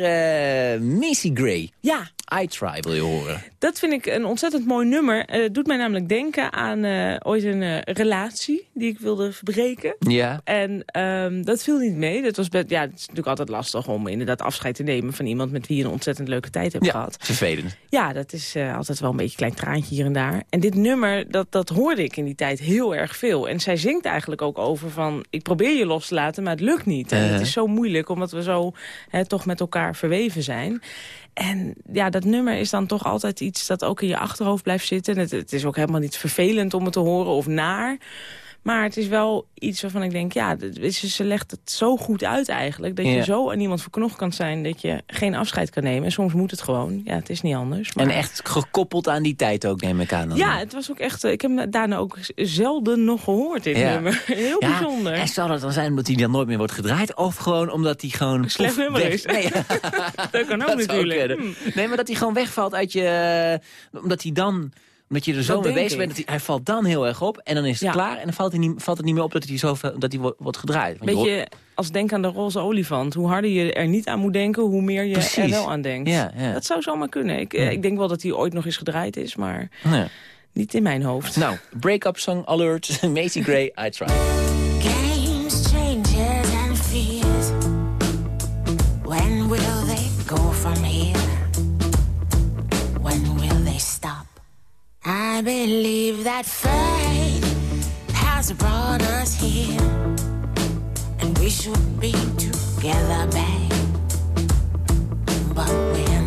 Macy Gray. Ja, I Try wil je horen. dat vind ik een ontzettend mooi nummer. Het doet mij namelijk denken aan ooit een relatie die ik wilde verbreken. Ja. En ehm, dat viel niet mee. Dat was ja, het is natuurlijk altijd lastig om inderdaad afscheid te nemen van iemand met wie je een ontzettend leuke tijd hebt Ja, gehad. vervelend. Ja, dat is eh, altijd wel een beetje een klein traantje hier en daar. En dit nummer, dat, dat hoorde ik in die tijd heel erg veel. En zij zingt eigenlijk ook over van... ik probeer je los te laten, maar het lukt niet. En Uh-huh. het is zo moeilijk, omdat we zo hè, toch met elkaar verweven zijn. En ja, dat nummer is dan toch altijd iets dat ook in je achterhoofd blijft zitten. Het, het is ook helemaal niet vervelend om het te horen of naar... Maar het is wel iets waarvan ik denk, ja, ze legt het zo goed uit eigenlijk. Dat Ja. je zo aan iemand verknocht kan zijn dat je geen afscheid kan nemen. En soms moet het gewoon. Ja, het is niet anders. Maar... En echt gekoppeld aan die tijd ook, neem ik aan. dan. Ja, het was ook echt. eh, Ik heb daarna ook zelden nog gehoord, dit Ja. nummer. Heel Ja, bijzonder. En zal het dan zijn omdat hij dan nooit meer wordt gedraaid? Of gewoon omdat hij gewoon... slecht nummer weg- is. Nee, dat kan ook dat zou natuurlijk. kunnen. Hm. Nee, maar dat hij gewoon wegvalt uit je... Omdat hij dan... Omdat je er zo Dat mee bezig bent, dat hij, hij valt dan heel erg op. En dan is het Ja. klaar. En dan valt, hij niet, valt het niet meer op dat hij, zo, dat hij wo- wordt gedraaid. Want je Beetje als denk aan de roze olifant. Hoe harder je er niet aan moet denken, hoe meer je er wel aan denkt. Ja, ja. Dat zou zomaar kunnen. Ik, eh, ik denk wel dat hij ooit nog eens gedraaid is, maar niet in mijn hoofd. Nou, break-up song alert. Macy Gray, I Try. I believe that fate has brought us here, and we should be together, babe. But we're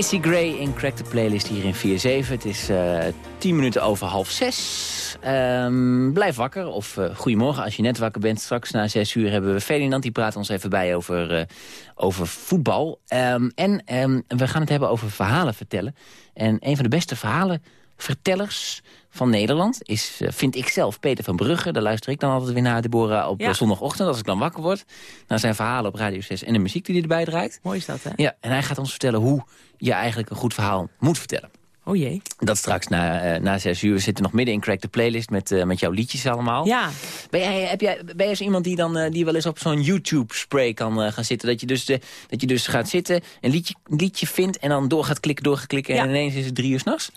Macy Gray in Crack the Playlist hier in 4-7. Het is eh 10 minuten over half 6. Ehm, blijf wakker of eh goedemorgen als je net wakker bent. Straks na 6 uur hebben we Ferdinand. Die praat ons even bij over, eh, over voetbal. Ehm, en ehm, we gaan het hebben over verhalen vertellen. En een van de beste verhalenvertellers van Nederland is, eh, vind ik zelf, Peter van Brugge. Daar luister ik dan altijd weer naar, Deborah, op Ja. eh, zondagochtend. Als ik dan wakker word, naar zijn verhalen op Radio 6 en de muziek die hij erbij draait. Mooi is dat, hè? Ja, en hij gaat ons vertellen hoe je eigenlijk een goed verhaal moet vertellen. Oh jee. Dat straks na, eh, na zes uur. We zitten nog midden in Crack the Playlist met, met jouw liedjes allemaal. Ja, Ben jij, heb jij, ben jij zo iemand die, dan, die wel eens op zo'n YouTube-spray kan gaan zitten? Dat je, dus, dat je dus gaat zitten, een liedje, liedje vindt... en dan door gaat klikken, door gaat klikken... Ja. en ineens is het drie uur s'nachts?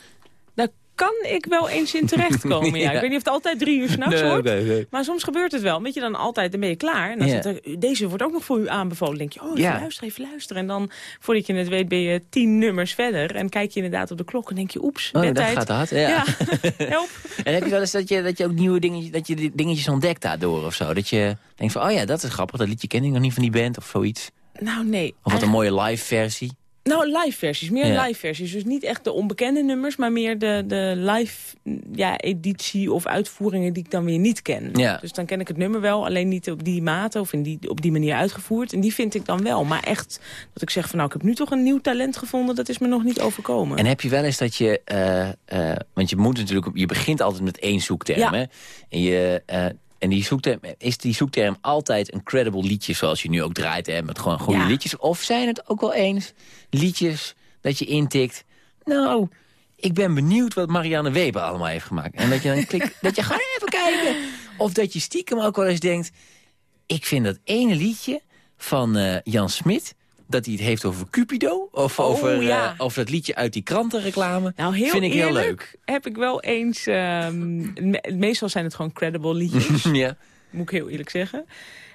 Kan ik wel eens in terechtkomen. ja. Ja. Ik weet niet of het altijd drie uur s'nachts Nee, wordt. Maar soms gebeurt het wel. Weet je, dan altijd, dan ben je klaar. En dan Ja. zit er, deze wordt ook nog voor u aanbevolen. Denk je, oh, even Ja. luisteren, even luisteren. En dan, voordat je het weet, ben je tien nummers verder. En kijk je inderdaad op de klok en denk je, oeps, Oh, dat bedtijd. gaat hard. Ja. Help. En heb je wel eens dat je, dat je ook nieuwe dingetjes, dat je dingetjes ontdekt daardoor of zo? Dat je denkt van, oh ja, dat is grappig, dat liedje ken ik nog niet van die band of zoiets. Nou, nee. Of wat een mooie live versie. Nou, live versies. Meer Ja. live versies. Dus niet echt de onbekende nummers, maar meer de, de live ja, editie of uitvoeringen die ik dan weer niet ken. Ja. Dus dan ken ik het nummer wel, alleen niet op die mate of in die, op die manier uitgevoerd. En die vind ik dan wel. Maar echt, dat ik zeg van nou, ik heb nu toch een nieuw talent gevonden, dat is me nog niet overkomen. En heb je wel eens dat je, eh, eh, want je moet natuurlijk, je begint altijd met één zoekterm, Ja. hè? En, je, eh, en die zoekterm, is die zoekterm altijd een credible liedje zoals je nu ook draait, hè? Met gewoon goede Ja. liedjes? Of zijn het ook wel eens liedjes dat je intikt, nou, ik ben benieuwd wat Marianne Weber allemaal heeft gemaakt. En dat je dan klikt, dat je gewoon even kijken. Of dat je stiekem ook wel eens denkt, ik vind dat ene liedje van eh, Jan Smit dat hij het heeft over Cupido. Of Oh, over, eh, ja. over dat liedje uit die krantenreclame. Nou, heel Vind ik heel eerlijk leuk. heb ik wel eens... ehm, me- meestal zijn het gewoon credible liedjes, ja, moet ik heel eerlijk zeggen.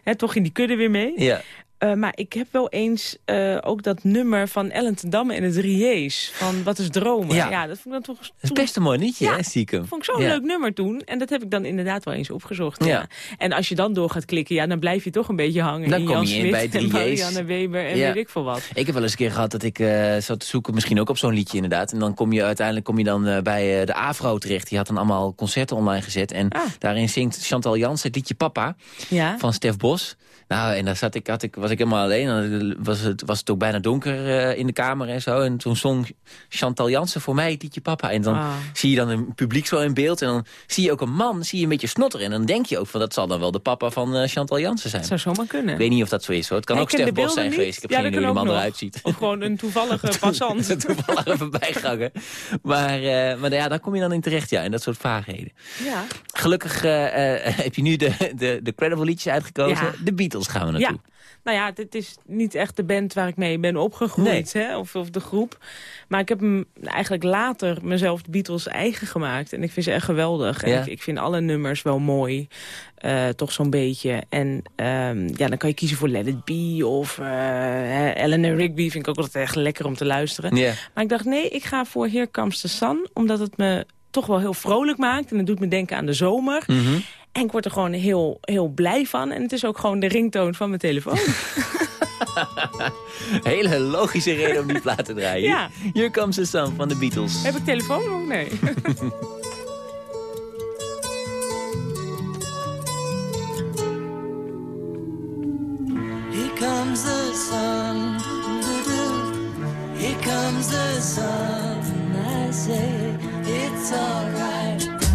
Hè, toch in die kudde weer mee. ja. Eh, maar ik heb wel eens eh, ook dat nummer van Ellen ten Damme en de Drieërs. Van Wat is Dromen? Ja. Ja, dat vond ik dan toch... Dat is best een mooi liedje, Ja, hè, stiekem. vond ik zo'n Ja. leuk nummer toen. En dat heb ik dan inderdaad wel eens opgezocht. Ja. En als je dan door gaat klikken, ja, dan blijf je toch een beetje hangen. Dan in kom Jan je in Smit bij en Drieërs. Marianne Weber en Ja. weet ik veel wat. Ik heb wel eens een keer gehad dat ik eh zat te zoeken, misschien ook op zo'n liedje inderdaad. En dan kom je uiteindelijk kom je dan bij de AVRO terecht. Die had dan allemaal concerten online gezet. En Ah. daarin zingt Chantal Jans het liedje Papa Ja. van Stef Bos. Nou, en daar zat ik, had ik, was ik helemaal alleen. Dan was het, was het ook bijna donker eh, in de kamer en zo. En toen zong Chantal Jansen voor mij het liedje Papa. En dan Ah. zie je dan een publiek zo in beeld. En dan zie je ook een man, zie je een beetje snotteren. En dan denk je ook van, dat zal dan wel de papa van eh, Chantal Jansen zijn. Dat zou zomaar kunnen. Ik weet niet of dat zo is hoor. Het kan Ja, ook Stef Bos zijn niet. geweest. Ik heb Ja, geen idee hoe die man eruit ziet. Of gewoon een toevallige passant. Toevallig even bijgangen. Maar, eh, maar ja, daar kom je dan in terecht, ja. En dat soort vaagheden. Ja. Gelukkig heb je nu de, de, de credible liedjes uitgekozen. Ja. De Beatles gaan we Ja, naartoe. nou ja, dit is niet echt de band waar ik mee ben opgegroeid, hè? Of, of de groep. Maar ik heb hem eigenlijk later mezelf de Beatles eigen gemaakt. En ik vind ze echt geweldig. En Ja. ik, ik vind alle nummers wel mooi, eh, toch zo'n beetje. En ehm, ja, dan kan je kiezen voor Let It Be of eh hè, Eleanor Rigby. Vind ik ook altijd echt lekker om te luisteren. Ja. Maar ik dacht, nee, ik ga voor Here Comes the Sun. Omdat het me toch wel heel vrolijk maakt. En het doet me denken aan de zomer. Mhm. En ik word er gewoon heel, heel blij van. En het is ook gewoon de ringtoon van mijn telefoon. Hele logische reden om die plaat te draaien. Ja. Here comes the sun van de Beatles. Heb ik telefoon of nee? Here comes the sun. Here comes the sun. I say it's alright.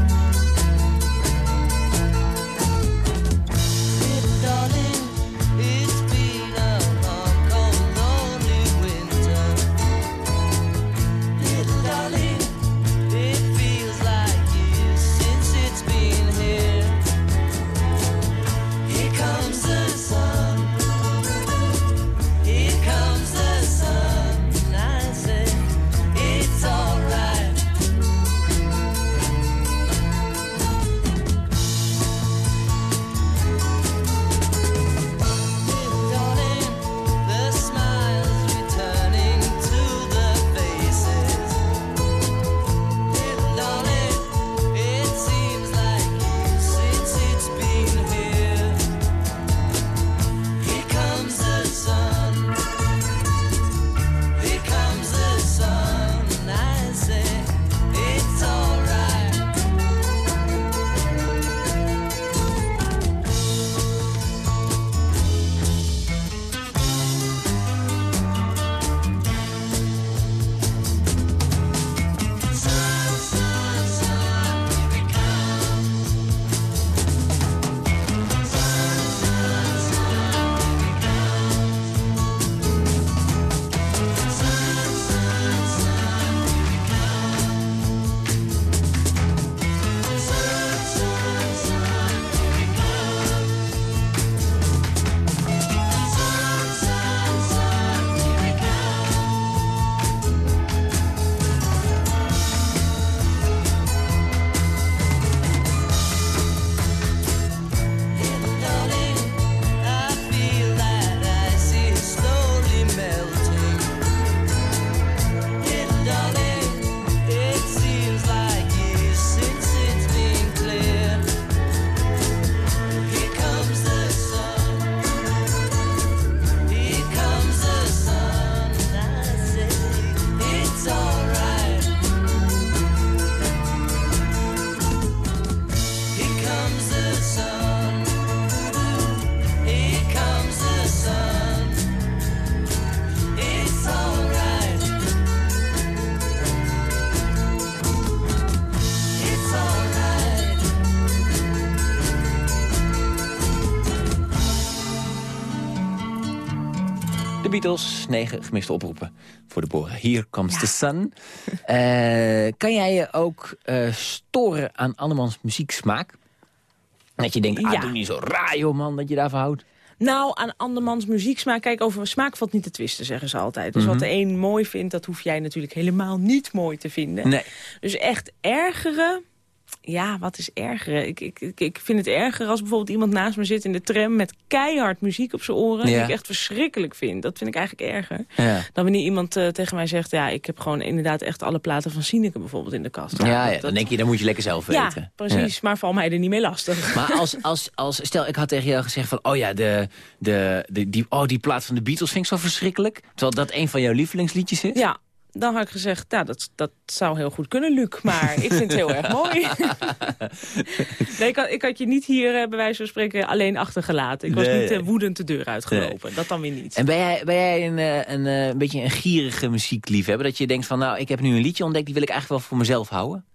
Beatles, negen gemiste oproepen voor de boren. Here comes the sun. Eh, kan jij je ook eh, storen aan andermans muzieksmaak? Dat je denkt, ah, Ja. doe niet zo raar joh man, dat je daarvan houdt. Nou, aan andermans muzieksmaak. Kijk, over smaak valt niet te twisten, zeggen ze altijd. Dus wat de een mooi vindt, dat hoef jij natuurlijk helemaal niet mooi te vinden. Nee. Dus echt ergeren, Ja, wat is erger? Ik, ik, ik, vind het erger als bijvoorbeeld iemand naast me zit in de tram... met keihard muziek op zijn oren, die Ja. ik echt verschrikkelijk vind. Dat vind ik eigenlijk erger. Ja. Dan wanneer iemand eh, tegen mij zegt... ja, ik heb gewoon inderdaad echt alle platen van Sineke bijvoorbeeld in de kast. Ja, ja, dat- dan denk je, dan moet je lekker zelf Ja, weten. precies. Maar val mij er niet mee lastig. Maar als, als, als, stel, ik had tegen jou gezegd van, oh ja, de, de, de, die, oh, die plaat van de Beatles vind ik zo verschrikkelijk. Terwijl dat een van jouw lievelingsliedjes is. Ja, dan had ik gezegd, ja, dat, dat zou heel goed kunnen, Luc. Maar ik vind het heel erg mooi. nee, ik had, ik had je niet hier, eh, bij wijze van spreken, alleen achtergelaten. Ik was Nee, niet nee. woedend de deur uitgelopen. Dat dan weer niet. En ben jij, ben jij een, eh, een, een beetje een gierige muziekliefhebber? Dat je denkt van, nou, ik heb nu een liedje ontdekt, die wil ik eigenlijk wel voor mezelf houden?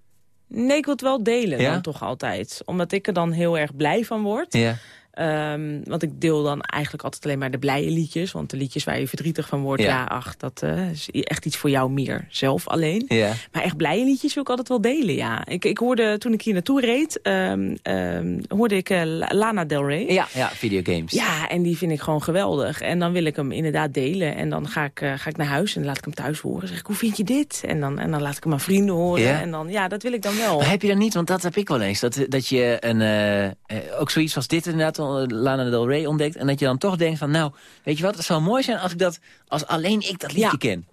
Nee, ik wil het wel delen Ja? dan toch altijd. Omdat ik er dan heel erg blij van word. Ja. Ehm, want ik deel dan eigenlijk altijd alleen maar de blije liedjes. Want de liedjes waar je verdrietig van wordt, Ja. ja, ach, dat eh, is echt iets voor jou meer zelf alleen. Ja. Maar echt blije liedjes wil ik altijd wel delen, ja. Ik, ik hoorde, toen ik hier naartoe reed, ehm, ehm, hoorde ik eh, Lana Del Rey. Ja, ja, videogames. Ja, en die vind ik gewoon geweldig. En dan wil ik hem inderdaad delen. En dan ga ik, eh, ga ik naar huis en dan laat ik hem thuis horen. zeg ik, hoe vind je dit? En dan, en dan laat ik hem aan vrienden horen. Ja? En dan, ja, dat wil ik dan wel. Maar heb je dat niet, want dat heb ik wel eens. Dat, dat je een, ook zoiets als dit inderdaad, Lana Del Rey ontdekt. En dat je dan toch denkt van, nou, weet je wat, het zou mooi zijn als ik dat, als alleen ik dat liedje Ja. ken.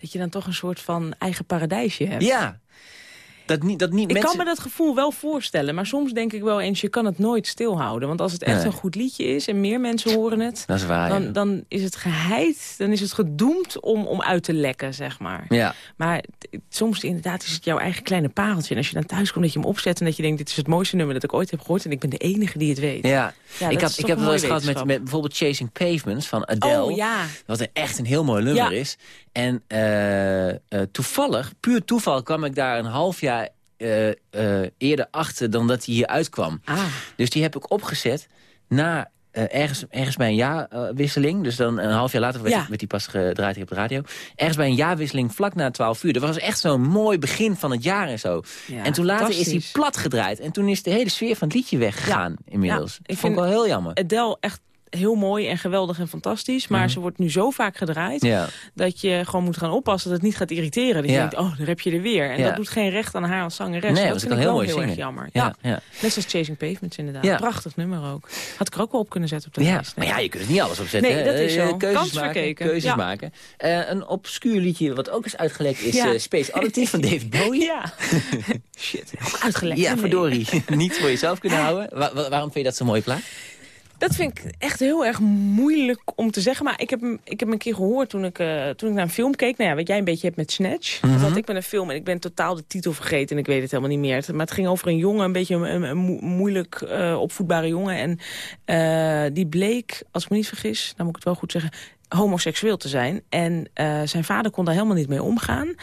Dat je dan toch een soort van eigen paradijsje hebt. Ja. Dat niet, dat niet Ik mensen... kan me dat gevoel wel voorstellen, maar soms denk ik wel eens... je kan het nooit stilhouden. Want als het echt Nee. een goed liedje is en meer mensen horen het... Dat is waar, ja. dan, dan is het geheid, dan is het gedoemd om, om uit te lekken, zeg maar. Ja. Maar soms inderdaad is het jouw eigen kleine pareltje. En als je dan thuis komt, dat je hem opzet en dat je denkt... dit is het mooiste nummer dat ik ooit heb gehoord... en ik ben de enige die het weet. Ja, Ja, ik, had, ik heb wel eens gehad met, bijvoorbeeld Chasing Pavements van Adele. Oh ja, Wat een echt een heel mooi nummer is. En eh, eh, toevallig, puur toeval, kwam ik daar een half jaar eh, eh, eerder achter dan dat hij hier uitkwam. ah, Dus die heb ik opgezet na eh, ergens, ergens bij een jaarwisseling. dus dan een half jaar later werd, Ja. werd die pas gedraaid hier op de radio. Ergens bij een jaarwisseling vlak na 12 uur. Dat was echt zo'n mooi begin van het jaar en zo. Ja, en toen later is hij fantastisch. plat gedraaid. En toen is de hele sfeer van het liedje weggegaan inmiddels. Ja, ik ik vond ik wel heel jammer. Adele echt heel mooi en geweldig en fantastisch. Maar ze wordt nu zo vaak gedraaid... Mhm. Ja. dat je gewoon moet gaan oppassen dat het niet gaat irriteren. Dat je denkt, oh, daar heb je er weer. En dat doet geen recht aan haar als zangeres. Nee, dat ze vind ik heel mooi heel zingen. erg jammer. Ja. Net zoals Chasing Pavements inderdaad. Ja. Prachtig nummer ook. Had ik er ook wel op kunnen zetten op de Ja, lijst. maar ja, je kunt er niet alles opzetten. Nee, dat is Eh, zo. Keuzes Kans maken. verkeken. Keuzes maken. Eh, een obscuur liedje wat ook is uitgelekt is eh, Space Oddity van David Bowie. Ja. Shit, ook uitgelekt. Ja, verdorie. niet voor jezelf kunnen houden. Wa- wa- waarom vind je dat zo'n mooie plaat? Dat vind ik echt heel erg moeilijk om te zeggen. Maar ik heb ik heb een keer gehoord toen ik, eh, toen ik naar een film keek. Nou ja, wat jij een beetje hebt met Snatch. Mhm. Dat ik met een film en ik ben totaal de titel vergeten. En ik weet het helemaal niet meer. Maar het ging over een jongen, een beetje een, een mo- moeilijk eh, opvoedbare jongen. En eh, die bleek, als ik me niet vergis, dan moet ik het wel goed zeggen homoseksueel te zijn. En zijn vader kon daar helemaal niet mee omgaan.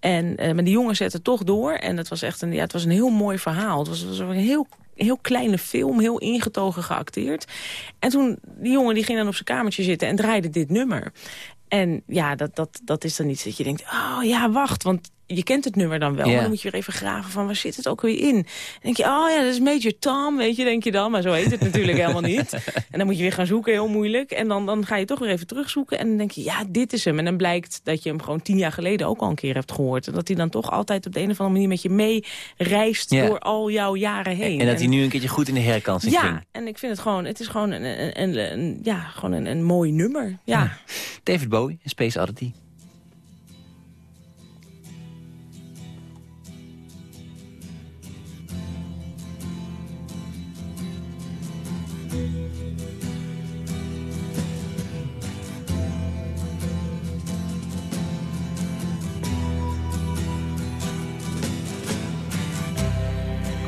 En, maar die jongen zette toch door. En het was echt een, ja, het was een heel mooi verhaal. Het was, was een heel heel kleine film, heel ingetogen geacteerd. En toen, die jongen die ging dan op zijn kamertje zitten en draaide dit nummer. En ja, dat, dat, dat is dan iets dat je denkt, oh ja, wacht, want je kent het nummer dan wel. Ja. Maar dan moet je weer even graven van, waar zit het ook weer in? Dan denk je, oh ja, dat is Major Tom, weet je, denk je dan. Maar zo heet het natuurlijk helemaal niet. En dan moet je weer gaan zoeken, heel moeilijk. En dan, dan ga je toch weer even terugzoeken. En dan denk je, ja, dit is hem. En dan blijkt dat je hem gewoon tien jaar geleden ook al een keer hebt gehoord. En dat hij dan toch altijd op de een of andere manier met je mee reist Ja. door al jouw jaren heen. En dat hij nu een keertje goed in de herkansing Ja, ging. en ik vind het gewoon, het is gewoon een, een, een, een- ja, gewoon een, een mooi nummer. Ja. David Bowie, Space Oddity.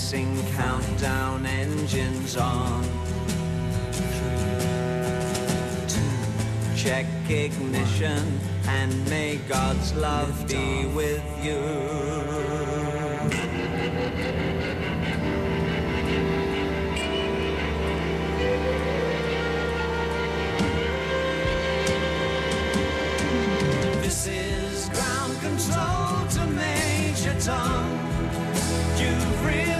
dancing countdown engines on. Two, check ignition and may God's love be with you. This is ground control to Major Tom. You've really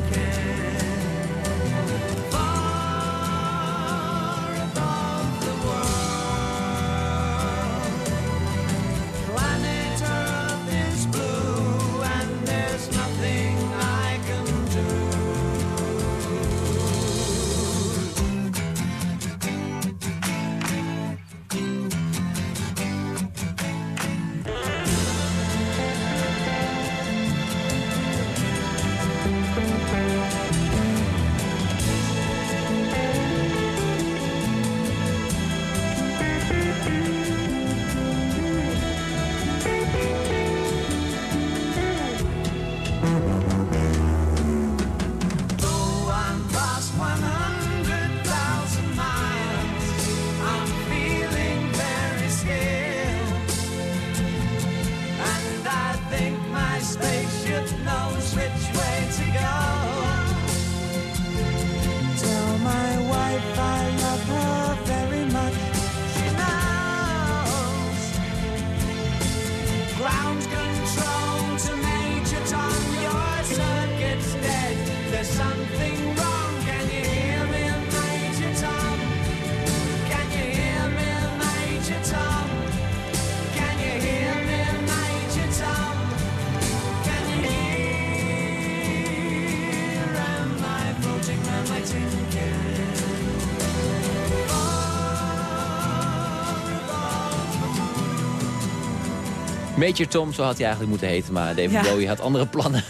Major Tom, zo had hij eigenlijk moeten heten, maar David Ja. Bowie had andere plannen.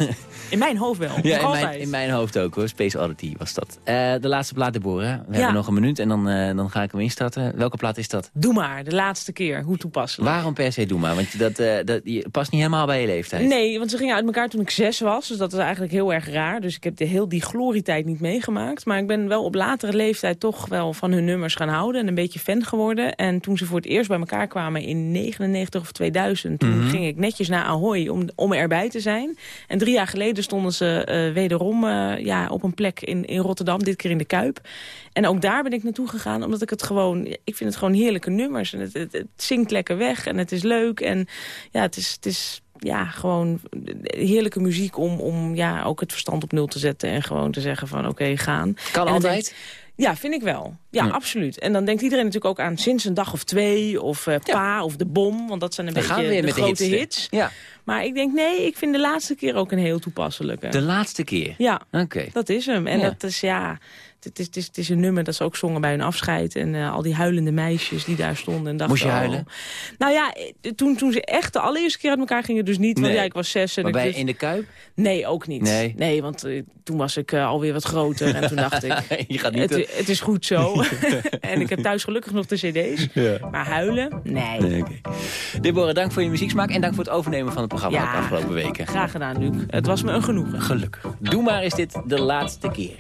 In mijn hoofd wel. ja, in mijn, in mijn hoofd ook hoor. Space Oddity was dat. Eh, de laatste plaat, Deborah. We hebben nog een minuut en dan, eh, dan ga ik hem instarten. Welke plaat is dat? Doe maar, de laatste keer. Hoe toepasselijk. Waarom per se Doe maar? Want dat, eh, dat je past niet helemaal bij je leeftijd. Nee, want ze gingen uit elkaar toen ik zes was. Dus dat is eigenlijk heel erg raar. Dus ik heb de, heel die glorietijd niet meegemaakt. Maar ik ben wel op latere leeftijd toch wel van hun nummers gaan houden. En een beetje fan geworden. En toen ze voor het eerst bij elkaar kwamen in 99 of 2000... toen Mhm. ging ik netjes naar Ahoy om, om erbij te zijn. En drie jaar geleden stonden ze eh, wederom eh, ja, op een plek in, in Rotterdam. Dit keer in de Kuip. En ook daar ben ik naartoe gegaan. Omdat ik het gewoon... Ik vind het gewoon heerlijke nummers. En het, het, het zingt lekker weg. En het is leuk. En ja, het is... Het is ja, gewoon heerlijke muziek om, om ja, ook het verstand op nul te zetten. En gewoon te zeggen van oké, gaan. Kan altijd? ja, vind ik wel. Ja, Ja. absoluut. En dan denkt iedereen natuurlijk ook aan Sinds een dag of twee... of eh, Pa of De Bom, want dat zijn een beetje weer de met de grote hits. hits. Ja, Maar ik denk, nee, ik vind de laatste keer ook een heel toepasselijke. de laatste keer. Ja, Oké. dat is hem. En dat is, ja... Het is, het, is, het is een nummer dat ze ook zongen bij hun afscheid. En eh, al die huilende meisjes die daar stonden. En dachten, Moest je oh. huilen? Nou ja, eh, toen, toen ze echt de allereerste keer uit elkaar gingen dus niet. Want Nee. ja, ik was zes. En Maar ik bij wist- In de Kuip? Nee, ook niet. Nee. want eh, toen was ik alweer wat groter. En toen dacht ik, je gaat niet... het, het is goed zo. en ik heb thuis gelukkig nog de cd's. Maar huilen? Nee. Nee, oké. Deborah, dank voor je muzieksmaak en dank voor het overnemen van het programma Ja. de afgelopen weken. Graag gedaan, Luc. Het was me een genoegen. Gelukkig. Doe maar is dit de laatste keer.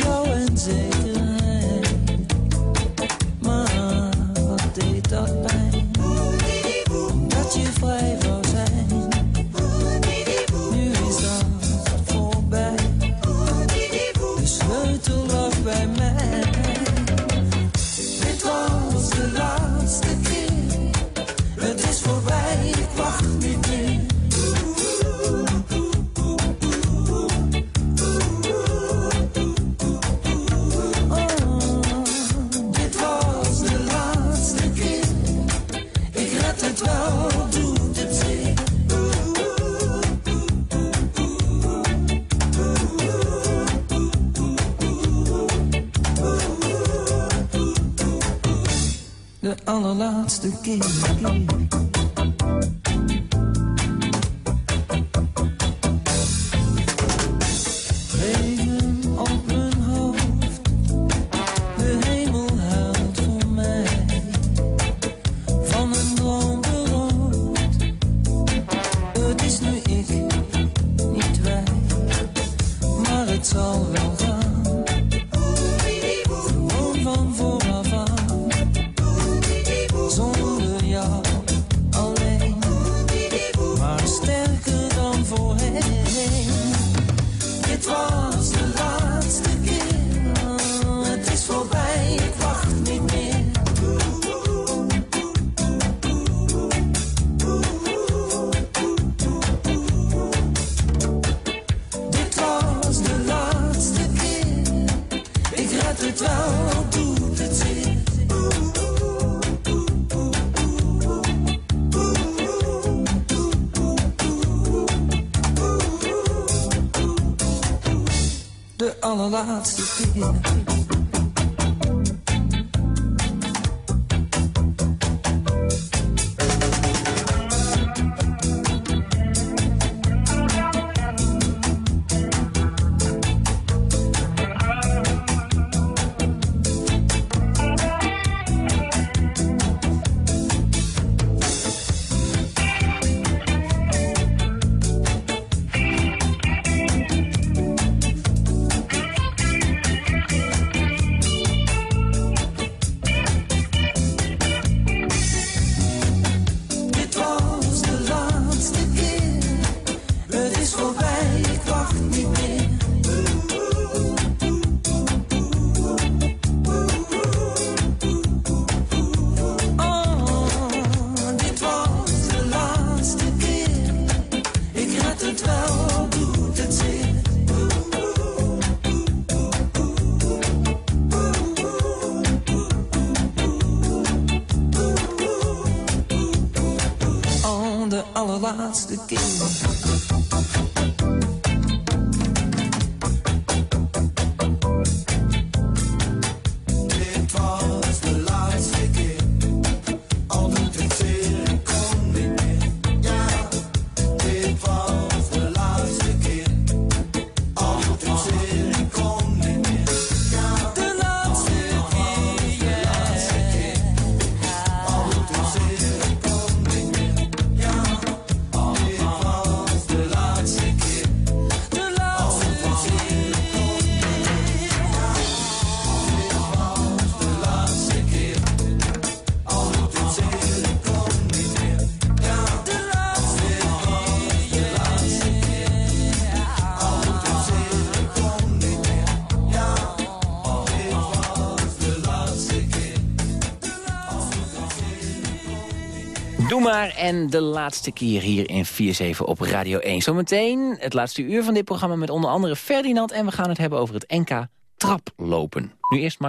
know laatste keer. lots to fear. En de laatste keer hier in 47 op Radio 1. Zometeen het laatste uur van dit programma met onder andere Ferdinand... en we gaan het hebben over het NK traplopen. Nu eerst maar...